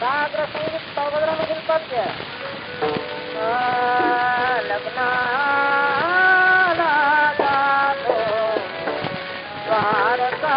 सागर संगीत सौभद्रामधील पद्य लग्नाला जातो द्वारका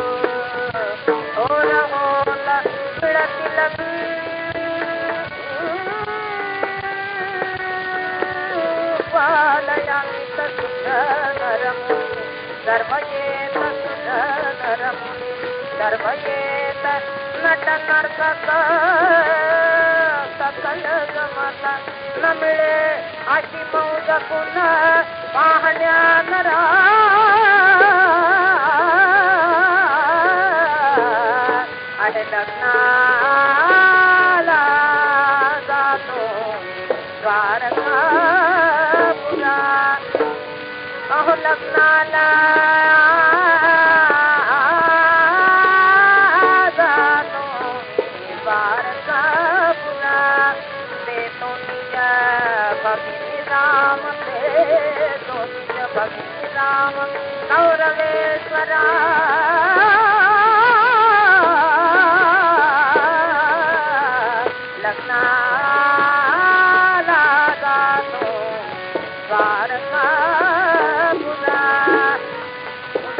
ओला ओला मिळतील पालयामित सुधरम सर्वयेत सुधरम सर्वयेत नट नर्तक सकल गमत न मिळे अशी मौज पुन्हा देतो निज भगिनी राम गौरवेश्वरा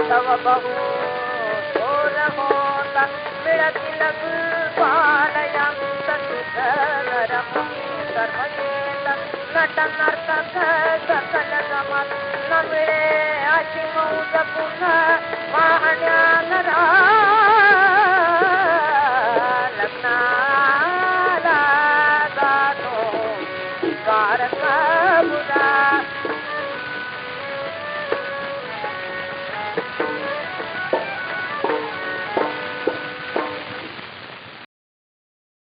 தவபவோ சோழமோ தன்மிழத்திலகு பாலயம் தரம் கர்மேதம் நடநர்த்தக சகல சமத் நமிழே